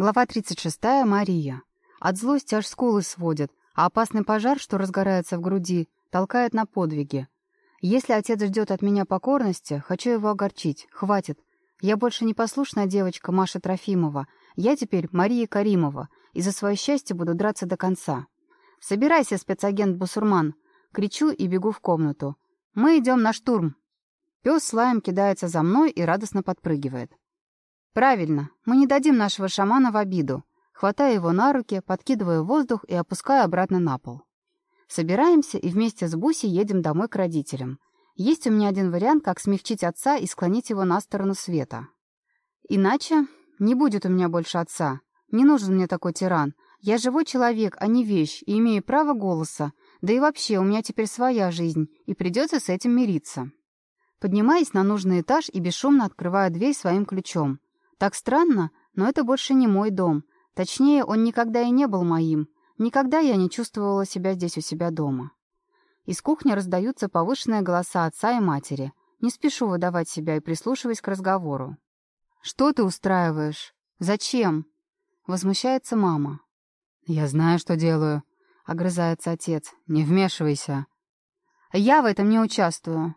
Глава 36. Мария. От злости аж скулы сводят, а опасный пожар, что разгорается в груди, толкает на подвиги. Если отец ждет от меня покорности, хочу его огорчить. Хватит. Я больше не послушная девочка Маша Трофимова. Я теперь Мария Каримова, и за свое счастье буду драться до конца. «Собирайся, спецагент Бусурман!» Кричу и бегу в комнату. «Мы идем на штурм!» Пес с лаем кидается за мной и радостно подпрыгивает. «Правильно, мы не дадим нашего шамана в обиду». Хватаю его на руки, подкидываю воздух и опускаю обратно на пол. Собираемся и вместе с Буси едем домой к родителям. Есть у меня один вариант, как смягчить отца и склонить его на сторону света. Иначе не будет у меня больше отца. Не нужен мне такой тиран. Я живой человек, а не вещь, и имею право голоса. Да и вообще, у меня теперь своя жизнь, и придется с этим мириться. Поднимаясь на нужный этаж и бесшумно открываю дверь своим ключом. Так странно, но это больше не мой дом. Точнее, он никогда и не был моим. Никогда я не чувствовала себя здесь у себя дома. Из кухни раздаются повышенные голоса отца и матери. Не спешу выдавать себя и прислушиваясь к разговору. «Что ты устраиваешь? Зачем?» Возмущается мама. «Я знаю, что делаю», — огрызается отец. «Не вмешивайся». «Я в этом не участвую».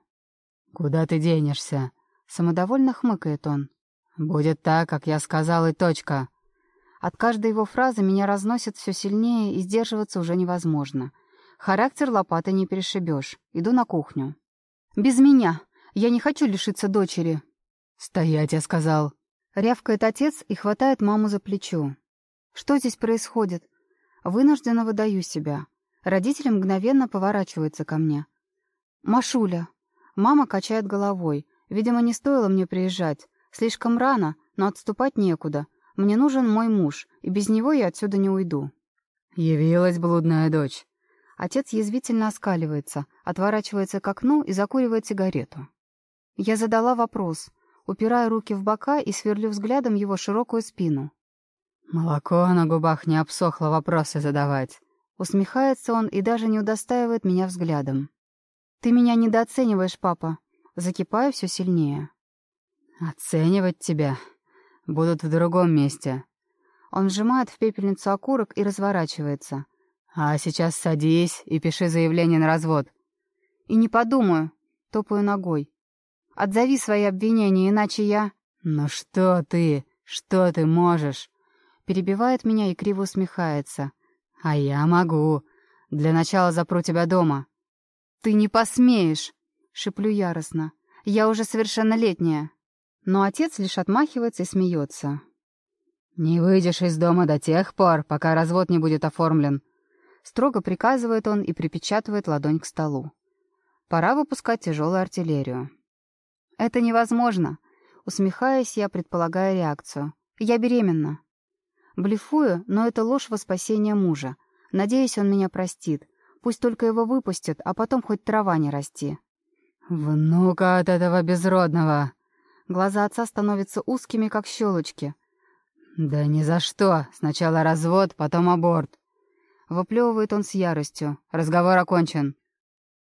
«Куда ты денешься?» Самодовольно хмыкает он. «Будет так, как я сказал, и точка». От каждой его фразы меня разносит все сильнее, и сдерживаться уже невозможно. Характер лопаты не перешибешь. Иду на кухню. «Без меня! Я не хочу лишиться дочери!» «Стоять, я сказал!» Рявкает отец и хватает маму за плечо. «Что здесь происходит?» Вынужденно выдаю себя. Родители мгновенно поворачиваются ко мне. «Машуля!» Мама качает головой. Видимо, не стоило мне приезжать. Слишком рано, но отступать некуда. Мне нужен мой муж, и без него я отсюда не уйду. Явилась блудная дочь. Отец язвительно оскаливается, отворачивается к окну и закуривает сигарету. Я задала вопрос, упирая руки в бока и сверлю взглядом его широкую спину. «Молоко на губах не обсохло вопросы задавать». Усмехается он и даже не удостаивает меня взглядом. «Ты меня недооцениваешь, папа». Закипаю все сильнее. «Оценивать тебя будут в другом месте». Он сжимает в пепельницу окурок и разворачивается. «А сейчас садись и пиши заявление на развод». «И не подумаю», — топаю ногой. «Отзови свои обвинения, иначе я...» «Ну что ты? Что ты можешь?» Перебивает меня и криво усмехается. «А я могу. Для начала запру тебя дома». «Ты не посмеешь!» — шеплю яростно. «Я уже совершеннолетняя». Но отец лишь отмахивается и смеется. «Не выйдешь из дома до тех пор, пока развод не будет оформлен», — строго приказывает он и припечатывает ладонь к столу. «Пора выпускать тяжелую артиллерию». «Это невозможно», — усмехаясь, я предполагаю реакцию. «Я беременна». Блефую, но это ложь во спасение мужа. Надеюсь, он меня простит. Пусть только его выпустят, а потом хоть трава не расти. «Внука от этого безродного!» Глаза отца становятся узкими, как щелочки. «Да ни за что! Сначала развод, потом аборт!» Выплевывает он с яростью. «Разговор окончен!»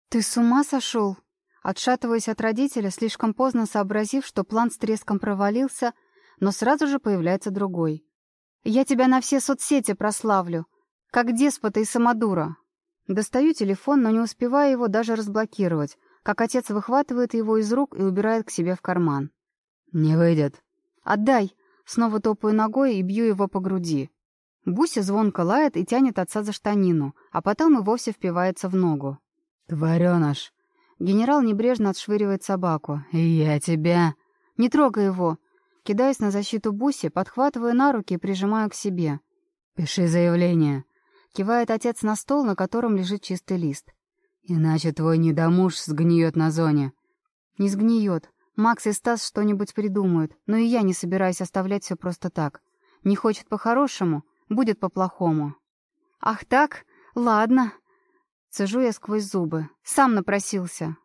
«Ты с ума сошел?» Отшатываясь от родителя, слишком поздно сообразив, что план с треском провалился, но сразу же появляется другой. «Я тебя на все соцсети прославлю, как деспота и самодура!» Достаю телефон, но не успеваю его даже разблокировать, как отец выхватывает его из рук и убирает к себе в карман. «Не выйдет». «Отдай!» Снова топаю ногой и бью его по груди. Буся звонко лает и тянет отца за штанину, а потом и вовсе впивается в ногу. «Твареныш!» Генерал небрежно отшвыривает собаку. «И я тебя...» «Не трогай его!» Кидаясь на защиту Буси, подхватываю на руки и прижимаю к себе. «Пиши заявление!» Кивает отец на стол, на котором лежит чистый лист. «Иначе твой недомуж сгниет на зоне». «Не сгниет. Макс и Стас что-нибудь придумают, но и я не собираюсь оставлять все просто так. Не хочет по-хорошему, будет по-плохому». «Ах так? Ладно». Цежу я сквозь зубы. Сам напросился.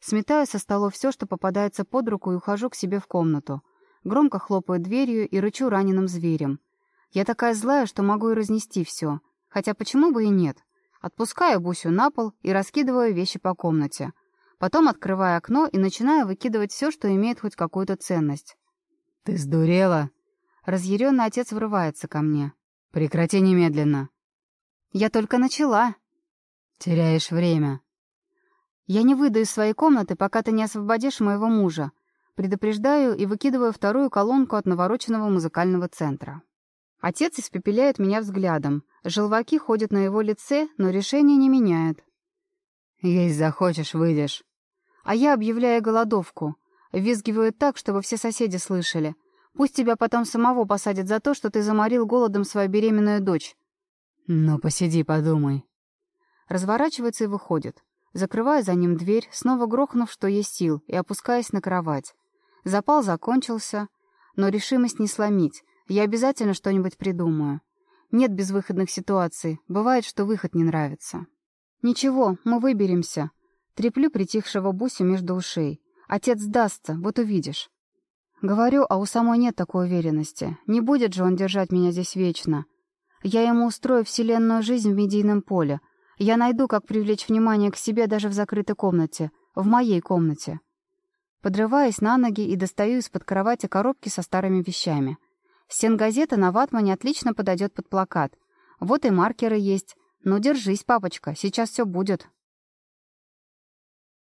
Сметаю со стола все, что попадается под руку, и ухожу к себе в комнату. Громко хлопаю дверью и рычу раненым зверем. Я такая злая, что могу и разнести все. Хотя почему бы и нет? Отпускаю Бусю на пол и раскидываю вещи по комнате. Потом открываю окно и начинаю выкидывать все, что имеет хоть какую-то ценность. «Ты сдурела?» Разъяренный отец врывается ко мне. «Прекрати немедленно». «Я только начала». «Теряешь время». «Я не выйду из своей комнаты, пока ты не освободишь моего мужа». Предупреждаю и выкидываю вторую колонку от навороченного музыкального центра. Отец испепеляет меня взглядом. Желваки ходят на его лице, но решение не меняет. «Есть захочешь, выйдешь». А я объявляю голодовку. Визгиваю так, чтобы все соседи слышали. Пусть тебя потом самого посадят за то, что ты заморил голодом свою беременную дочь. Ну, посиди, подумай. Разворачивается и выходит. Закрываю за ним дверь, снова грохнув, что есть сил, и опускаясь на кровать. Запал закончился, но решимость не сломить. Я обязательно что-нибудь придумаю. Нет безвыходных ситуаций. Бывает, что выход не нравится. Ничего, мы выберемся. Треплю притихшего Бусю между ушей. Отец сдастся, вот увидишь. Говорю, а у самой нет такой уверенности. Не будет же он держать меня здесь вечно. Я ему устрою вселенную жизнь в медийном поле. Я найду, как привлечь внимание к себе даже в закрытой комнате. В моей комнате. Подрываюсь на ноги и достаю из-под кровати коробки со старыми вещами. Стенгазета на ватмане отлично подойдет под плакат. Вот и маркеры есть. Ну, держись, папочка, сейчас все будет.